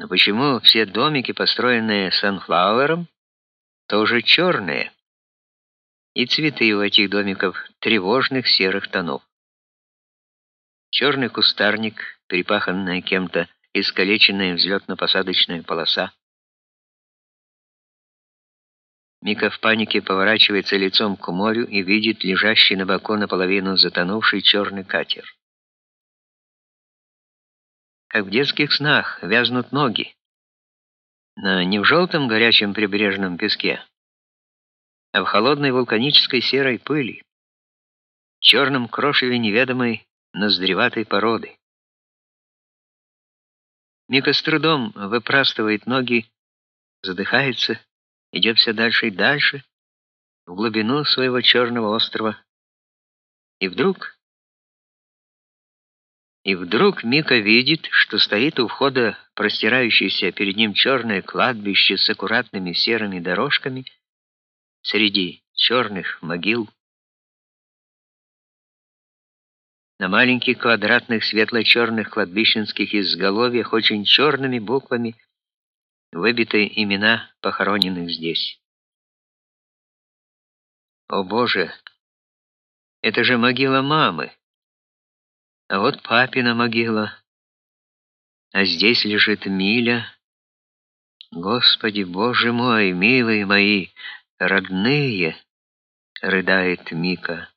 Но почему все домики, построенные Санфлауэром, тоже черные? И цветы у этих домиков тревожных серых тонов. Черный кустарник, перепаханная кем-то искалеченная взлетно-посадочная полоса. Мика в панике поворачивается лицом к морю и видит лежащий на боку наполовину затонувший черный катер. Как в детских снах вязнут ноги, но не в желтом горячем прибрежном песке, а в холодной вулканической серой пыли, черном крошеве неведомой ноздреватой породы. Мика с трудом выпрастывает ноги, задыхается, идет все дальше и дальше, в глубину своего черного острова. И вдруг... И вдруг Мика видит, что стоит у входа простирающееся перед ним черное кладбище с аккуратными серыми дорожками среди черных могил. На маленьких квадратных светло-черных кладбищенских изголовьях очень черными буквами выбиты имена похороненных здесь. О боже, это же могила мамы. А вот папина могила. А здесь лежит Миля. Господи, Боже мой, милые мои, родные, рыдает Мика.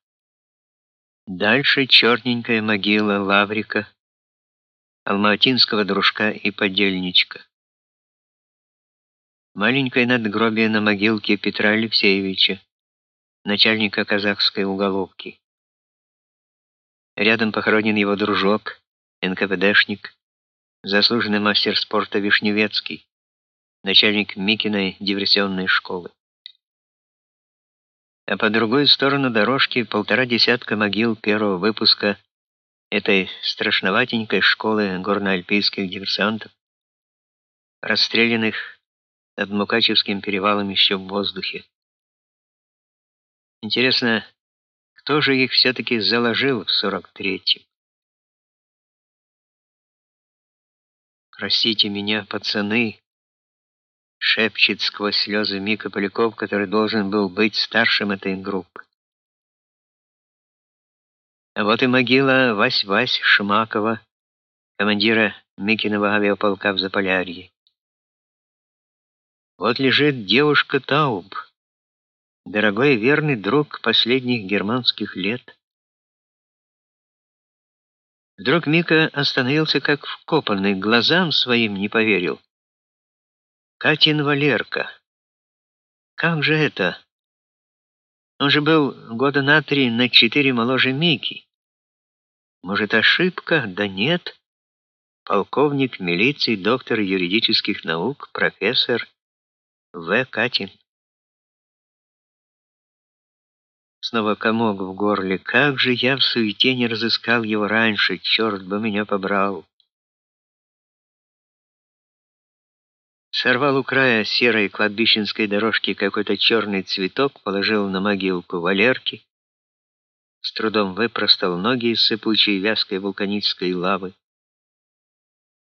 Дальше черненькая могила Лаврика, алматинского дружка и подельничка. Маленькое надгробие на могилке Петра Алексеевича, начальника казахской уголовки. Рядом похоронен его дружок, НКВДшник, заслуженный мастер спорта Вишневецкий, начальник Микиной диверсионной школы а по другую сторону дорожки полтора десятка могил первого выпуска этой страшноватенькой школы горно-альпийских диверсантов, расстрелянных над Мукачевским перевалом еще в воздухе. Интересно, кто же их все-таки заложил в 43-м? Простите меня, пацаны, шепчет сквозь слезы Мика Поляков, который должен был быть старшим этой группы. А вот и могила Вась-Вась Шмакова, командира Микиного авиаполка в Заполярье. Вот лежит девушка Тауб, дорогой и верный друг последних германских лет. Вдруг Мика остановился как вкопанный, глазам своим не поверил. Катин Валерка. Как же это? Он же был года на три, на четыре моложе Мики. Может, ошибка? Да нет. Полковник милиции, доктор юридических наук, профессор В. Катин. Снова комок в горле. Как же я в суете не разыскал его раньше, черт бы меня побрал. Сорвал у края серой кладбищенской дорожки какой-то черный цветок, положил на могилку Валерки, с трудом выпростал ноги из сыпучей вязкой вулканической лавы.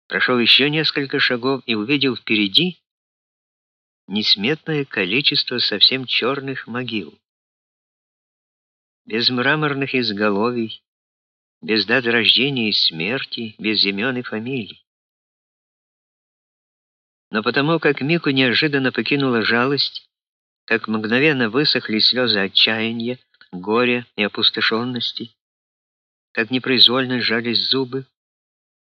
Прошел еще несколько шагов и увидел впереди несметное количество совсем черных могил. Без мраморных изголовий, без дат рождения и смерти, без имен и фамилий. Но потому как Мику неожиданно покинула жалость, как мгновенно высохли слезы отчаяния, горя и опустошенности, как непроизвольно сжались зубы,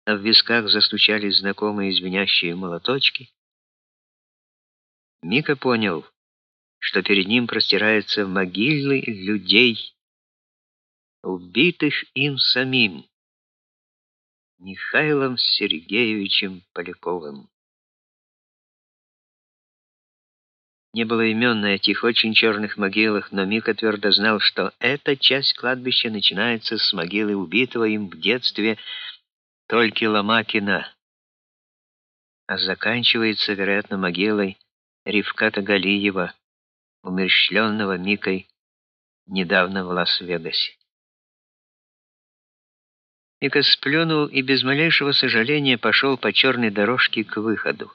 а в висках застучали знакомые звенящие молоточки, Мика понял, что перед ним простираются могилы людей, убитых им самим, Михаилом Сергеевичем Поляковым. Не было имен на этих очень черных могилах, но Мика твердо знал, что эта часть кладбища начинается с могилы убитого им в детстве Тольки Ломакина, а заканчивается, вероятно, могилой Ривката Галиева, умерщвленного Микой недавно в Лас-Вегасе. Ника сплюнул и без малейшего сожаления пошел по черной дорожке к выходу.